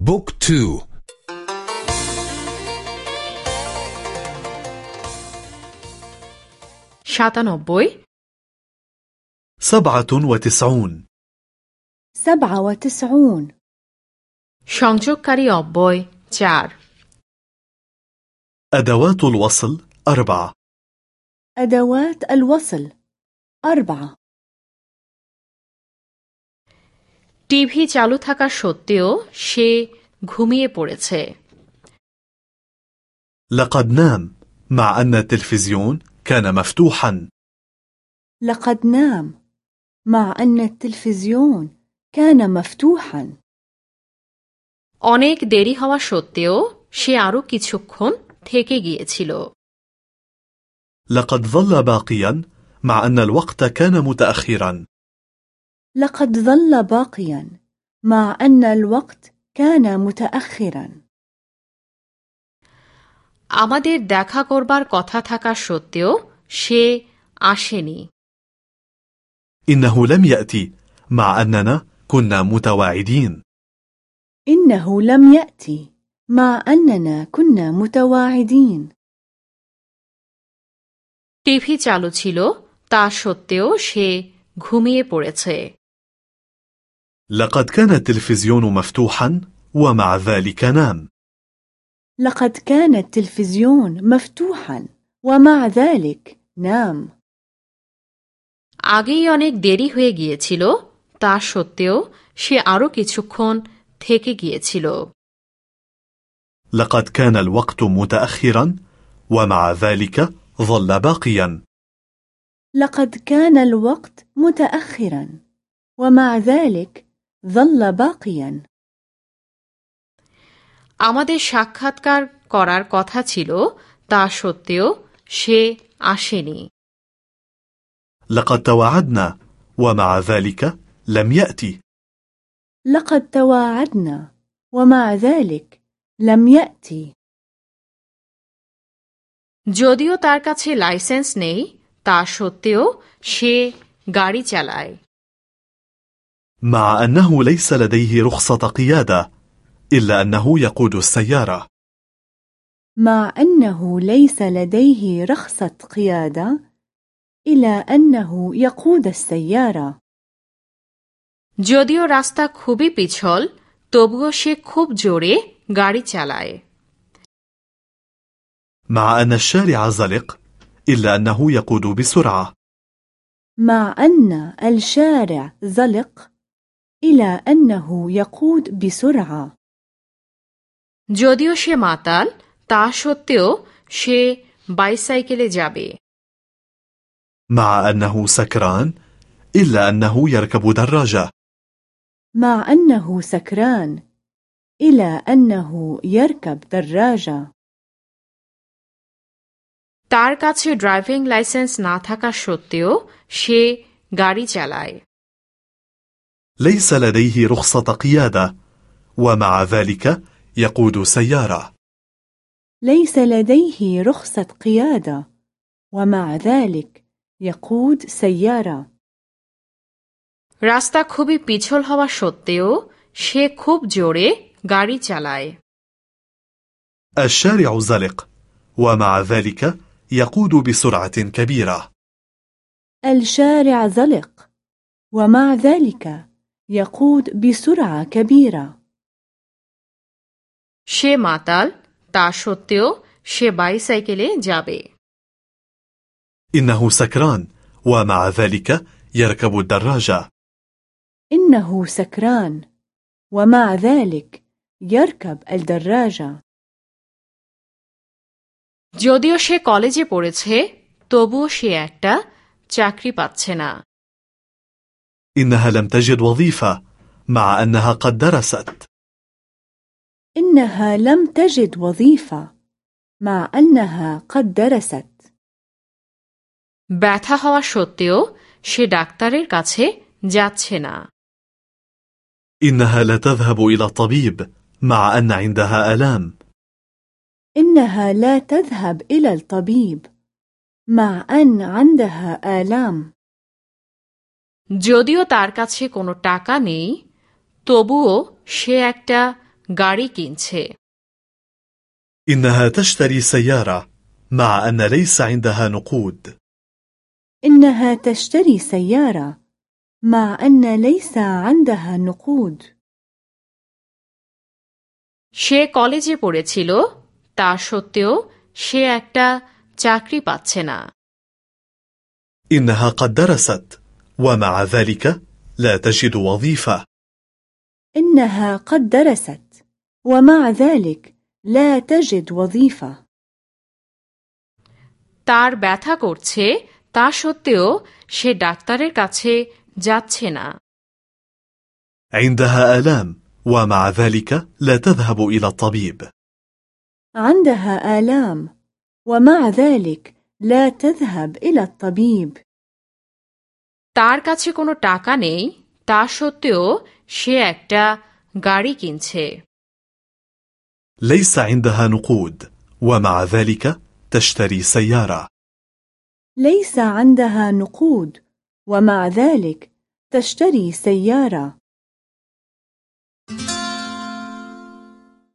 book two. সাতানব্বই سبعة وتسعون. سبعة وتسعون. সংযোগকারী অব্যয়. চার. أدوات الوصل أربعة. أدوات الوصل أربعة. টিভি চালু থাকা সত্ত্বেও সে ঘুমিয়ে পড়েছে لقد نام مع أن التلفزيون كان مفتوحا لقد نام مع أن التلفزيون كان مفتوحا অনেক দেরি হওয়া সত্ত্বেও সে আরও কিছুক্ষণ থেকে গিয়েছিল لقد ظل باقيا مع أن الوقت كان متأخرا لقد ظل باقيا مع أن الوقت كان متأخرا আমাদের দেখা করবার কথা থাকা সত্ত্বেও সে আসেনি إنه لم يأتي مع أننا كنا متواعدين إنه لم يأتي مع أننا كنا متواعدين টিভি চালু ছিল তা সত্ত্বেও সে ঘুমিয়ে পড়েছে لقد كان التلفزيون مفتوحا ومع ذلك نام لقد كان التلفزيون مفتوحا ومع ذلك نام আগেই অনেক দেরি হয়ে গিয়েছিল তা সত্ত্বেও সে আরও কিছুক্ষণ থেকে গিয়েছিল لقد كان الوقت متأخرا ومع ذلك ظل باقيا لقد كان الوقت متأخرا ومع ذلك ظل باقيا আমাদের সাক্ষাৎকার করার কথা ছিল তা সত্ত্বেও সে আসেনি لقد تواعدنا ومع ذلك لم يأتي لقد تواعدنا ومع ذلك لم يأتي যদিও তার কাছে লাইসেন্স নেই তা সত্ত্বেও সে গাড়ি চালায় مع أنه ليس لديه رخصة قيادة إلا أنه يقود السيارة مع أنه ليس لديه رخصة قيادة إلى أنه يقود السيارة যদিও রাস্তা খুবই পিছল তবুও সে খুব জোরে গাড়ি চালায় مع أن الشارع زلق إلا أنه يقود بسرعة مع أن الشارع زلق إلى أنه يقود بسرعة যদিও সে মাতাল তা সত্ত্বেও সে বাইসাইকেলে যাবে مع أنه سكران إلا أنه يركب دراجة مع أنه سكران إلى أنه يركب دراجة তার কাছে ড্রাইভিং লাইসেন্স না থাকা সত্ত্বেও সে গাড়ি চালায় ليس لديه رخصة قيادة ومع ذلك يقود سيارة ليس لديه رخصة قيادة ومع ذلك يقود سيارة রাস্তা খুবই পিছল হওয়া সত্ত্বেও সে খুব জোরে গাড়ি চালায় الشارع زلق ومع ذلك يقود بسرعة كبيرة الشارع زلق ومع ذلك يقود بسرعة كبيرة সে মাতাল তা সত্ত্বেও সে বাইসাইকেলে যাবে إنه سكران ومع ذلك يركب الدراجة إنه سكران ومع ذلك يركب الدراجة যদিও সে কলেজে পড়েছে তবুও সে একটা চাকরি পাচ্ছে না إنها لم تجد وظيفة مع أنها قد درست إنها لم تجد وظيفة مع أنها قد درست ব্যথা হওয়া সত্ত্বেও সে ডাক্তারের কাছে যাচ্ছে না إنها لا تذهب إلى الطبيب مع أن عندها آلام إنها لا تذهب إلى الطبيب مع أن عندها آلام যদিও তার কাছে কোনো টাকা নেই তবুও সে একটা গাড়ি কিনছে إنها تشتري سيارة مع أن ليس عندها نقود إنها تشتري سيارة مع أن ليس عندها نقود সে কলেজে পড়েছিল তা সত্ত্বেও সে একটা চাকরি পাচ্ছে না إنها قد درست ومع ذلك لا تجد وظيفة إنها قد درست ومع ذلك لا تجد وظيفة তার ব্যথা করছে তা সত্ত্বেও সে ডাক্তারের কাছে যাচ্ছে না عندها آلام ومع ذلك لا تذهب إلى الطبيب عندها آلام ومع ذلك لا تذهب إلى الطبيب তার কাছে কোনো টাকা নেই তা সত্ত্বেও সে একটা গাড়ি কিনছে ليس عندها نقود ومع ذلك تشتري سيارة ليس عندها نقود ومع ذلك تشتري سيارة